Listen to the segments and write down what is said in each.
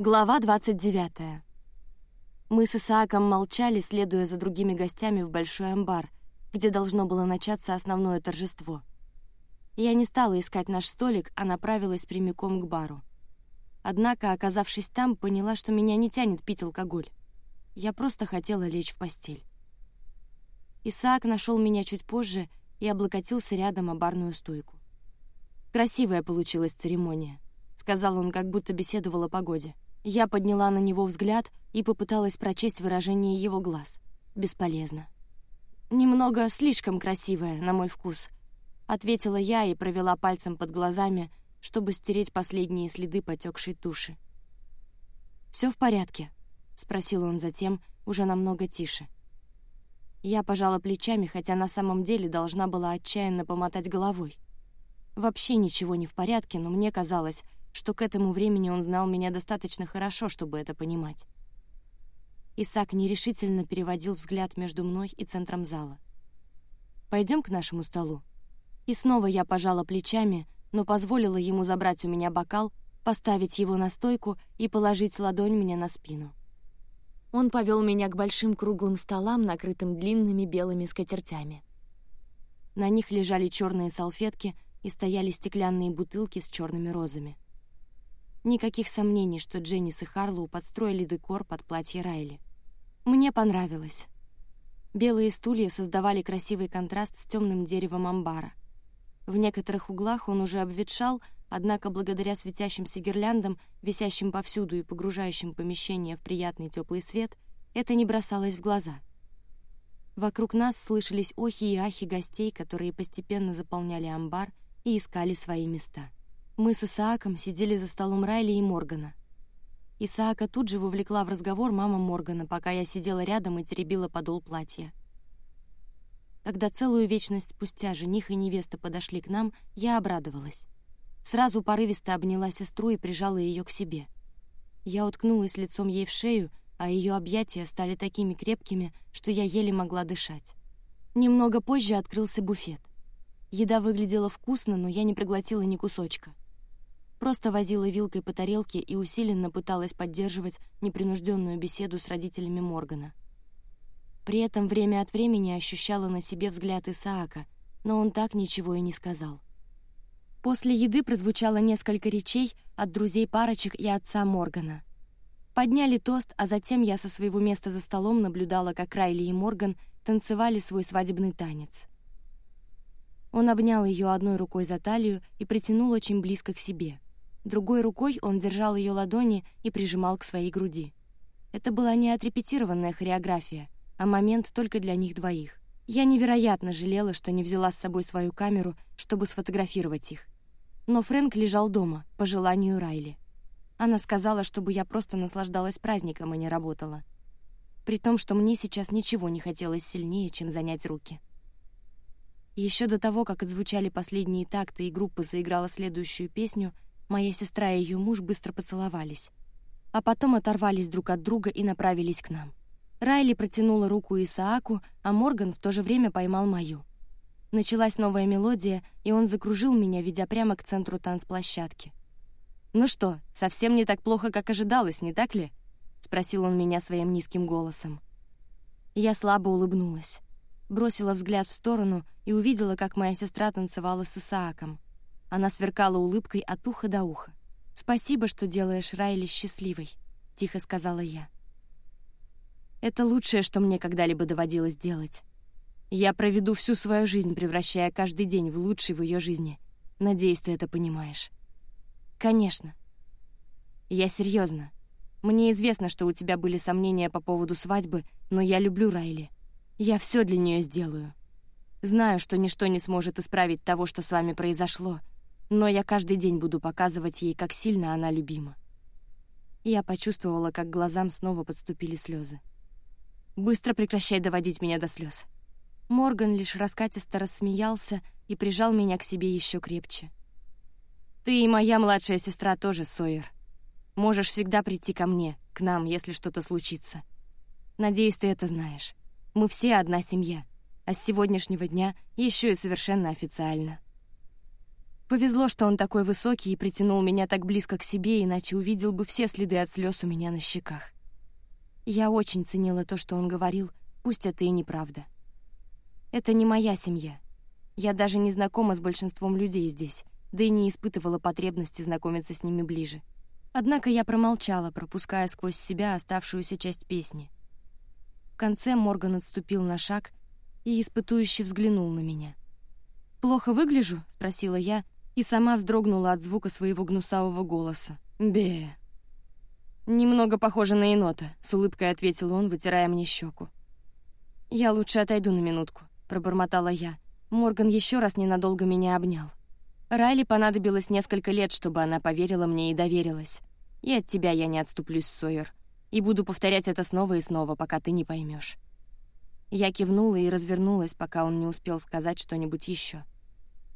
Глава 29. Мы с Исааком молчали, следуя за другими гостями в большой амбар, где должно было начаться основное торжество. Я не стала искать наш столик, а направилась прямиком к бару. Однако, оказавшись там, поняла, что меня не тянет пить алкоголь. Я просто хотела лечь в постель. Исаак нашел меня чуть позже и облокотился рядом о барную стойку. Красивая получилась церемония, сказал он, как будто беседовал о погоде. Я подняла на него взгляд и попыталась прочесть выражение его глаз. Бесполезно. Немного слишком красивая, на мой вкус, ответила я и провела пальцем под глазами, чтобы стереть последние следы потекшей туши. Все в порядке? спросил он затем, уже намного тише. Я пожала плечами, хотя на самом деле должна была отчаянно помотать головой. Вообще ничего не в порядке, но мне казалось, что к этому времени он знал меня достаточно хорошо, чтобы это понимать. Исаак нерешительно переводил взгляд между мной и центром зала. Пойдем к нашему столу. И снова я пожала плечами, но позволила ему забрать у меня бокал, поставить его на стойку и положить ладонь мне на спину. Он повел меня к большим круглым столам, накрытым длинными белыми скатертями. На них лежали черные салфетки и стояли стеклянные бутылки с черными розами. Никаких сомнений, что Дженнис и Харлоу подстроили декор под платье Райли. Мне понравилось. Белые стулья создавали красивый контраст с темным деревом амбара. В некоторых углах он уже обветшал, однако благодаря светящимся гирляндам, висящим повсюду и погружающим помещение в приятный теплый свет, это не бросалось в глаза. Вокруг нас слышались охи и ахи гостей, которые постепенно заполняли амбар и искали свои места. Мы с Исааком сидели за столом Райли и Моргана. Исаака тут же вовлекла в разговор мама Моргана, пока я сидела рядом и теребила подол платья. Когда целую вечность спустя жених и невеста подошли к нам, я обрадовалась. Сразу порывисто обняла сестру и прижала ее к себе. Я уткнулась лицом ей в шею, а ее объятия стали такими крепкими, что я еле могла дышать. Немного позже открылся буфет. Еда выглядела вкусно, но я не проглотила ни кусочка. Просто возила вилкой по тарелке и усиленно пыталась поддерживать непринужденную беседу с родителями Моргана. При этом время от времени ощущала на себе взгляд Исаака, но он так ничего и не сказал. После еды прозвучало несколько речей от друзей парочек и отца Моргана. Подняли тост, а затем я со своего места за столом наблюдала, как Райли и Морган танцевали свой свадебный танец. Он обнял ее одной рукой за талию и притянул очень близко к себе. Другой рукой он держал ее ладони и прижимал к своей груди. Это была не отрепетированная хореография, а момент только для них двоих. Я невероятно жалела, что не взяла с собой свою камеру, чтобы сфотографировать их. Но Фрэнк лежал дома по желанию Райли. Она сказала, чтобы я просто наслаждалась праздником и не работала. При том, что мне сейчас ничего не хотелось сильнее, чем занять руки. Еще до того, как отзвучали последние такты и группа заиграла следующую песню, Моя сестра и ее муж быстро поцеловались, а потом оторвались друг от друга и направились к нам. Райли протянула руку Исааку, а Морган в то же время поймал мою. Началась новая мелодия, и он закружил меня, ведя прямо к центру танцплощадки. Ну что, совсем не так плохо, как ожидалось, не так ли? спросил он меня своим низким голосом. Я слабо улыбнулась, бросила взгляд в сторону и увидела, как моя сестра танцевала с Исааком. Она сверкала улыбкой от уха до уха. Спасибо, что делаешь Райли счастливой, тихо сказала я. Это лучшее, что мне когда-либо доводилось делать. Я проведу всю свою жизнь, превращая каждый день в лучший в ее жизни. Надеюсь, ты это понимаешь. Конечно. Я серьезно. Мне известно, что у тебя были сомнения по поводу свадьбы, но я люблю Райли. Я все для нее сделаю. Знаю, что ничто не сможет исправить того, что с вами произошло, но я каждый день буду показывать ей, как сильно она любима. Я почувствовала, как глазам снова подступили слезы. Быстро прекращай доводить меня до слез. Морган лишь раскатисто рассмеялся и прижал меня к себе еще крепче. Ты и моя младшая сестра тоже, Сойер. Можешь всегда прийти ко мне, к нам, если что-то случится. Надеюсь, ты это знаешь. Мы все одна семья, а с сегодняшнего дня еще и совершенно официально. Повезло, что он такой высокий и притянул меня так близко к себе, иначе увидел бы все следы от слез у меня на щеках. Я очень ценила то, что он говорил, пусть это и неправда. Это не моя семья. Я даже не знакома с большинством людей здесь, да и не испытывала потребности знакомиться с ними ближе. Однако я промолчала, пропуская сквозь себя оставшуюся часть песни. В конце Морган отступил на шаг и испытующе взглянул на меня. «Плохо выгляжу?» — спросила я, и сама вздрогнула от звука своего гнусавого голоса. «Бе!» «Немного похоже на енота», — с улыбкой ответил он, вытирая мне щеку. «Я лучше отойду на минутку», — пробормотала я. Морган еще раз ненадолго меня обнял. Райли понадобилось несколько лет, чтобы она поверила мне и доверилась. И от тебя я не отступлюсь, Сойер. И буду повторять это снова и снова, пока ты не поймешь. Я кивнула и развернулась, пока он не успел сказать что-нибудь еще.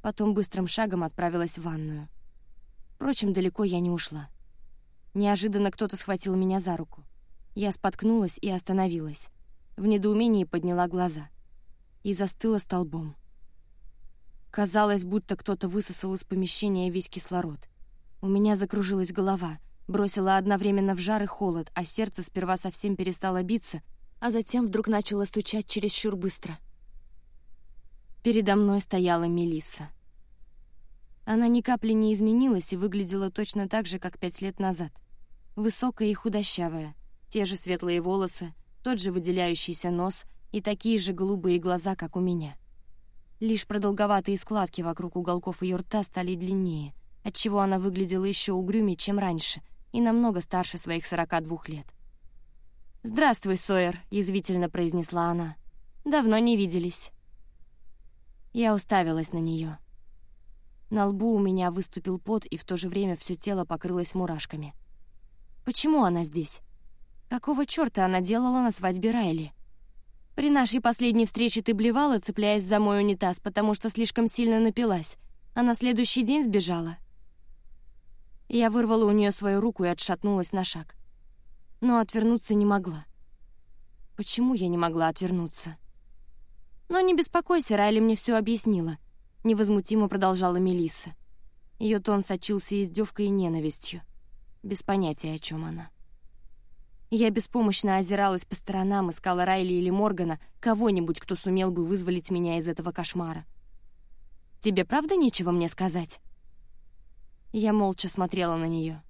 Потом быстрым шагом отправилась в ванную. Впрочем, далеко я не ушла. Неожиданно кто-то схватил меня за руку. Я споткнулась и остановилась. В недоумении подняла глаза. И застыла столбом. Казалось, будто кто-то высосал из помещения весь кислород. У меня закружилась голова, бросила одновременно в жар и холод, а сердце сперва совсем перестало биться, а затем вдруг начало стучать чересчур быстро. Передо мной стояла Мелисса. Она ни капли не изменилась и выглядела точно так же, как пять лет назад. Высокая и худощавая, те же светлые волосы, тот же выделяющийся нос и такие же голубые глаза, как у меня — Лишь продолговатые складки вокруг уголков ее рта стали длиннее, отчего она выглядела еще угрюмее, чем раньше, и намного старше своих сорока двух лет. «Здравствуй, Сойер», — язвительно произнесла она. «Давно не виделись». Я уставилась на нее. На лбу у меня выступил пот, и в то же время все тело покрылось мурашками. Почему она здесь? Какого черта она делала на свадьбе Райли? При нашей последней встрече ты блевала, цепляясь за мой унитаз, потому что слишком сильно напилась, а на следующий день сбежала. Я вырвала у нее свою руку и отшатнулась на шаг. Но отвернуться не могла. Почему я не могла отвернуться? Но не беспокойся, Райли мне все объяснила. Невозмутимо продолжала Мелисса. Ее тон сочился издевкой и ненавистью. Без понятия, о чем она. Я беспомощно озиралась по сторонам, искала Райли или Моргана, кого-нибудь, кто сумел бы вызволить меня из этого кошмара. «Тебе правда нечего мне сказать?» Я молча смотрела на нее.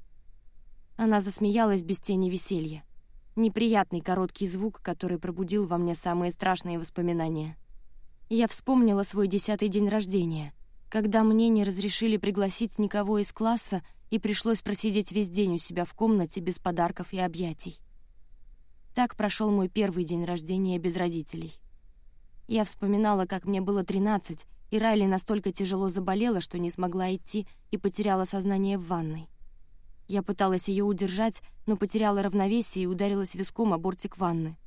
Она засмеялась без тени веселья. Неприятный короткий звук, который пробудил во мне самые страшные воспоминания. Я вспомнила свой десятый день рождения, когда мне не разрешили пригласить никого из класса и пришлось просидеть весь день у себя в комнате без подарков и объятий. Так прошел мой первый день рождения без родителей. Я вспоминала, как мне было 13, и Райли настолько тяжело заболела, что не смогла идти и потеряла сознание в ванной. Я пыталась ее удержать, но потеряла равновесие и ударилась виском о бортик ванны.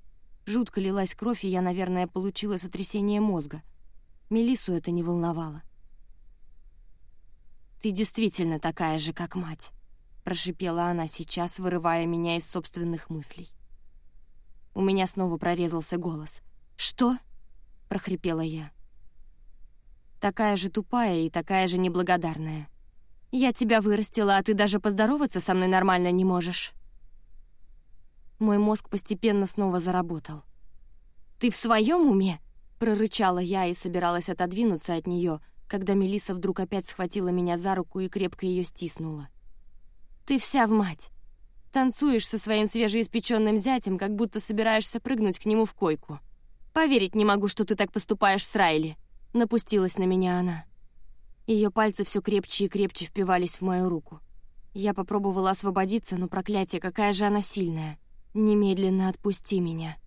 Жутко лилась кровь, и я, наверное, получила сотрясение мозга. Мелису это не волновало. «Ты действительно такая же, как мать», — прошипела она сейчас, вырывая меня из собственных мыслей. У меня снова прорезался голос. «Что?» — прохрипела я. Такая же тупая и такая же неблагодарная. Я тебя вырастила, а ты даже поздороваться со мной нормально не можешь. Мой мозг постепенно снова заработал. «Ты в своем уме?» — прорычала я и собиралась отодвинуться от нее, когда Мелиса вдруг опять схватила меня за руку и крепко ее стиснула. «Ты вся в мать. Танцуешь со своим свежеиспеченным зятем, как будто собираешься прыгнуть к нему в койку. Поверить не могу, что ты так поступаешь с Райли. Напустилась на меня она. Ее пальцы все крепче и крепче впивались в мою руку. Я попробовала освободиться, но проклятие, какая же она сильная. Немедленно отпусти меня.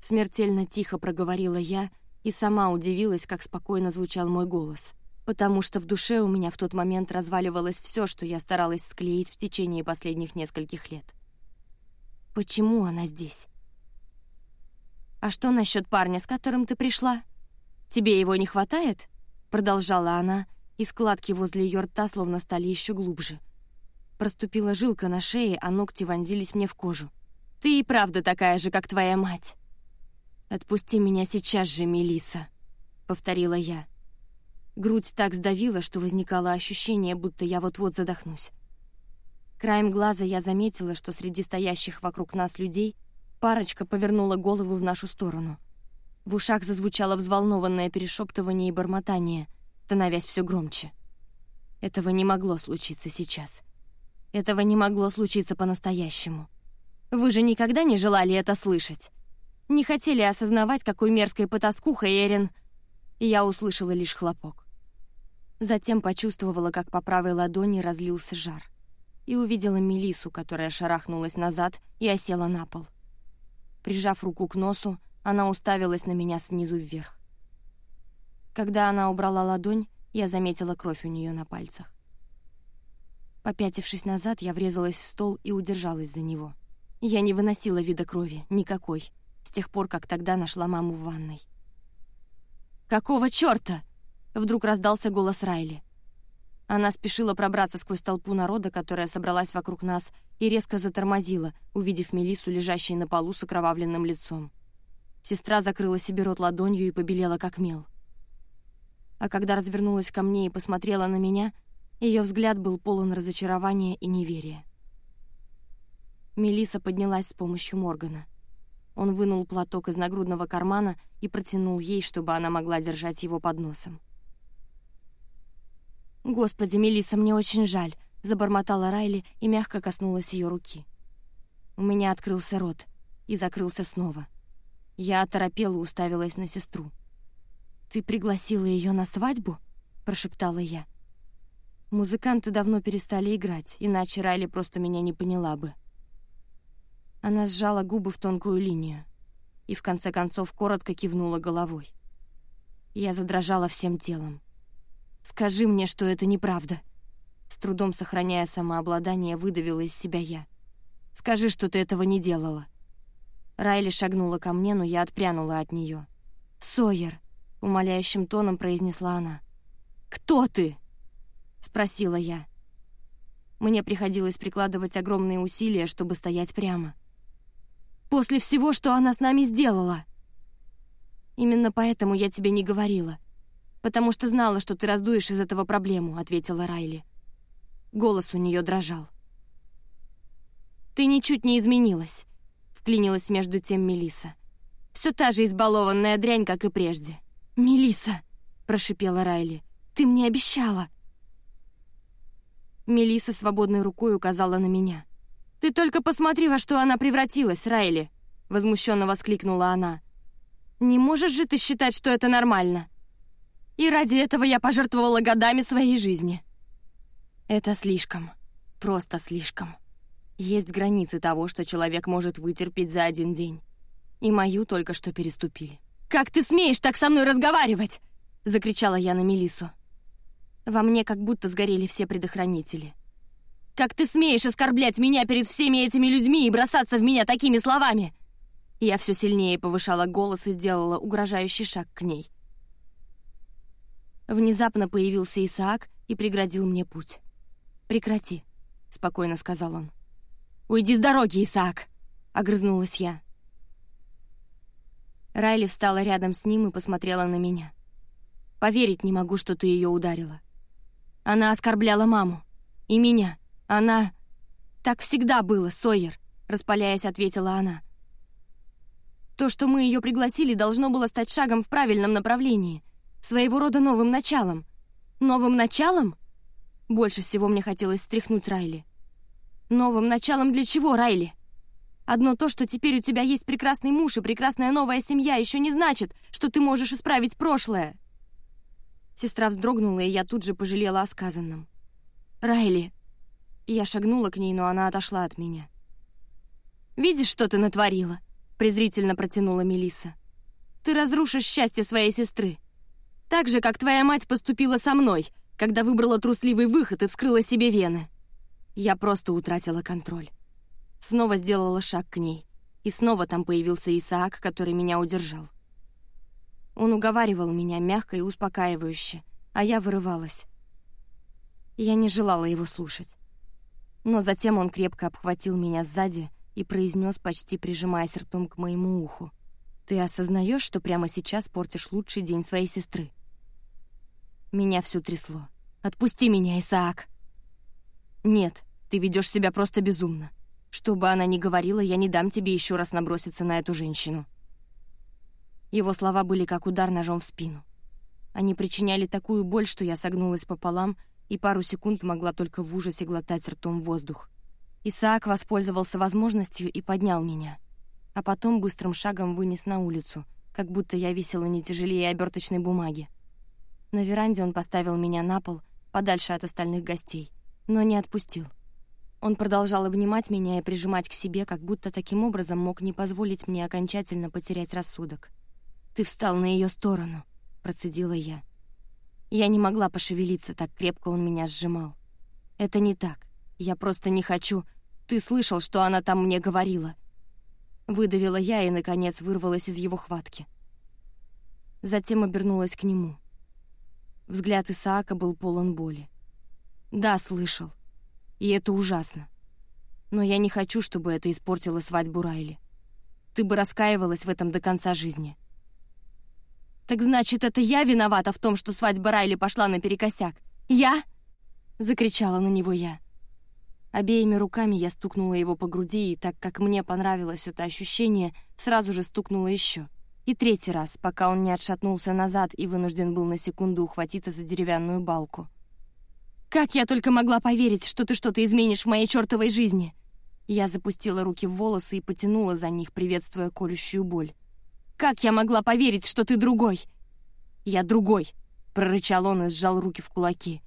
Смертельно тихо проговорила я и сама удивилась, как спокойно звучал мой голос потому что в душе у меня в тот момент разваливалось все, что я старалась склеить в течение последних нескольких лет. Почему она здесь? «А что насчет парня, с которым ты пришла? Тебе его не хватает?» Продолжала она, и складки возле ее рта словно стали еще глубже. Проступила жилка на шее, а ногти вонзились мне в кожу. «Ты и правда такая же, как твоя мать!» «Отпусти меня сейчас же, Мелиса, повторила я. Грудь так сдавила, что возникало ощущение, будто я вот-вот задохнусь. Краем глаза я заметила, что среди стоящих вокруг нас людей парочка повернула голову в нашу сторону. В ушах зазвучало взволнованное перешептывание и бормотание, становясь все громче. Этого не могло случиться сейчас. Этого не могло случиться по-настоящему. Вы же никогда не желали это слышать? Не хотели осознавать, какой мерзкой потаскухой Эрин... Я услышала лишь хлопок. Затем почувствовала, как по правой ладони разлился жар и увидела Мелису, которая шарахнулась назад и осела на пол. Прижав руку к носу, она уставилась на меня снизу вверх. Когда она убрала ладонь, я заметила кровь у нее на пальцах. Попятившись назад, я врезалась в стол и удержалась за него. Я не выносила вида крови, никакой, с тех пор, как тогда нашла маму в ванной. «Какого чёрта?» — вдруг раздался голос Райли. Она спешила пробраться сквозь толпу народа, которая собралась вокруг нас, и резко затормозила, увидев Мелиссу, лежащей на полу с окровавленным лицом. Сестра закрыла себе рот ладонью и побелела, как мел. А когда развернулась ко мне и посмотрела на меня, ее взгляд был полон разочарования и неверия. Мелиса поднялась с помощью Моргана. Он вынул платок из нагрудного кармана и протянул ей, чтобы она могла держать его под носом. «Господи, Мелисса, мне очень жаль», — забормотала Райли и мягко коснулась ее руки. У меня открылся рот и закрылся снова. Я оторопела уставилась на сестру. «Ты пригласила ее на свадьбу?» — прошептала я. Музыканты давно перестали играть, иначе Райли просто меня не поняла бы. Она сжала губы в тонкую линию и в конце концов коротко кивнула головой. Я задрожала всем телом. Скажи мне, что это неправда. С трудом сохраняя самообладание, выдавила из себя я. Скажи, что ты этого не делала. Райли шагнула ко мне, но я отпрянула от нее. Сойер, умоляющим тоном произнесла она. Кто ты? спросила я. Мне приходилось прикладывать огромные усилия, чтобы стоять прямо. После всего, что она с нами сделала. Именно поэтому я тебе не говорила потому что знала, что ты раздуешь из этого проблему», — ответила Райли. Голос у нее дрожал. «Ты ничуть не изменилась», — вклинилась между тем Мелиса. Все та же избалованная дрянь, как и прежде». Мелиса, прошипела Райли, — «ты мне обещала». Мелиса свободной рукой указала на меня. «Ты только посмотри, во что она превратилась, Райли!» — возмущенно воскликнула она. «Не можешь же ты считать, что это нормально?» И ради этого я пожертвовала годами своей жизни. Это слишком. Просто слишком. Есть границы того, что человек может вытерпеть за один день. И мою только что переступили. «Как ты смеешь так со мной разговаривать?» — закричала я на Мелису. Во мне как будто сгорели все предохранители. «Как ты смеешь оскорблять меня перед всеми этими людьми и бросаться в меня такими словами?» Я все сильнее повышала голос и сделала угрожающий шаг к ней. Внезапно появился Исаак и преградил мне путь. «Прекрати», — спокойно сказал он. «Уйди с дороги, Исаак!» — огрызнулась я. Райли встала рядом с ним и посмотрела на меня. «Поверить не могу, что ты ее ударила. Она оскорбляла маму. И меня. Она... Так всегда было, Сойер», — распаляясь, ответила она. «То, что мы ее пригласили, должно было стать шагом в правильном направлении своего рода новым началом. Новым началом? Больше всего мне хотелось встряхнуть Райли. Новым началом для чего, Райли? Одно то, что теперь у тебя есть прекрасный муж и прекрасная новая семья, еще не значит, что ты можешь исправить прошлое. Сестра вздрогнула, и я тут же пожалела о сказанном. Райли. Я шагнула к ней, но она отошла от меня. Видишь, что ты натворила? презрительно протянула Мелиса. Ты разрушишь счастье своей сестры. Так же, как твоя мать поступила со мной, когда выбрала трусливый выход и вскрыла себе вены. Я просто утратила контроль. Снова сделала шаг к ней. И снова там появился Исаак, который меня удержал. Он уговаривал меня мягко и успокаивающе, а я вырывалась. Я не желала его слушать. Но затем он крепко обхватил меня сзади и произнес, почти прижимаясь ртом к моему уху. «Ты осознаешь, что прямо сейчас портишь лучший день своей сестры?» Меня все трясло. «Отпусти меня, Исаак!» «Нет, ты ведешь себя просто безумно. Что бы она ни говорила, я не дам тебе еще раз наброситься на эту женщину». Его слова были как удар ножом в спину. Они причиняли такую боль, что я согнулась пополам и пару секунд могла только в ужасе глотать ртом воздух. Исаак воспользовался возможностью и поднял меня, а потом быстрым шагом вынес на улицу, как будто я висела не тяжелее оберточной бумаги. На веранде он поставил меня на пол, подальше от остальных гостей, но не отпустил. Он продолжал обнимать меня и прижимать к себе, как будто таким образом мог не позволить мне окончательно потерять рассудок. «Ты встал на ее сторону», — процедила я. Я не могла пошевелиться, так крепко он меня сжимал. «Это не так. Я просто не хочу. Ты слышал, что она там мне говорила?» Выдавила я и, наконец, вырвалась из его хватки. Затем обернулась к нему. Взгляд Исаака был полон боли. «Да, слышал. И это ужасно. Но я не хочу, чтобы это испортило свадьбу Райли. Ты бы раскаивалась в этом до конца жизни». «Так значит, это я виновата в том, что свадьба Райли пошла наперекосяк? Я?» — закричала на него я. Обеими руками я стукнула его по груди, и так как мне понравилось это ощущение, сразу же стукнула еще. И третий раз, пока он не отшатнулся назад и вынужден был на секунду ухватиться за деревянную балку. «Как я только могла поверить, что ты что-то изменишь в моей чертовой жизни!» Я запустила руки в волосы и потянула за них, приветствуя колющую боль. Как я могла поверить, что ты другой?» «Я другой», — прорычал он и сжал руки в кулаки.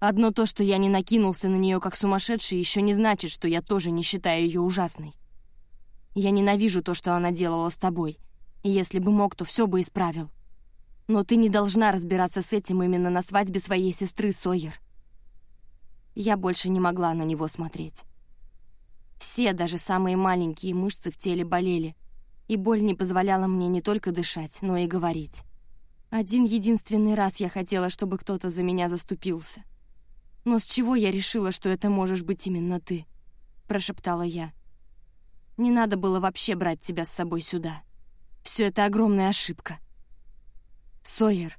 «Одно то, что я не накинулся на нее как сумасшедший, еще не значит, что я тоже не считаю ее ужасной. Я ненавижу то, что она делала с тобой, и если бы мог, то все бы исправил. Но ты не должна разбираться с этим именно на свадьбе своей сестры Сойер». Я больше не могла на него смотреть. Все, даже самые маленькие мышцы в теле болели, и боль не позволяла мне не только дышать, но и говорить. Один единственный раз я хотела, чтобы кто-то за меня заступился. «Но с чего я решила, что это можешь быть именно ты?» — прошептала я. «Не надо было вообще брать тебя с собой сюда. Все это огромная ошибка». «Сойер!»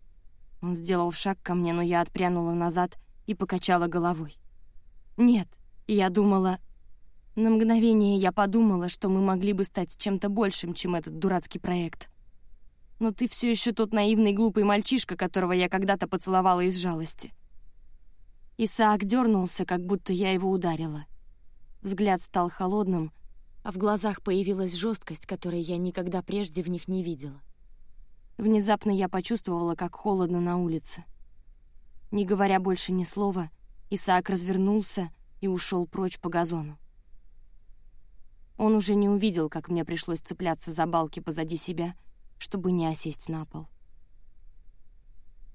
Он сделал шаг ко мне, но я отпрянула назад и покачала головой. «Нет, я думала, на мгновение я подумала, что мы могли бы стать чем-то большим, чем этот дурацкий проект. Но ты все еще тот наивный глупый мальчишка, которого я когда-то поцеловала из жалости. Исаак дернулся, как будто я его ударила. Взгляд стал холодным, а в глазах появилась жесткость, которой я никогда прежде в них не видела. Внезапно я почувствовала, как холодно на улице. Не говоря больше ни слова, Исаак развернулся и ушел прочь по газону. Он уже не увидел, как мне пришлось цепляться за балки позади себя, чтобы не осесть на пол.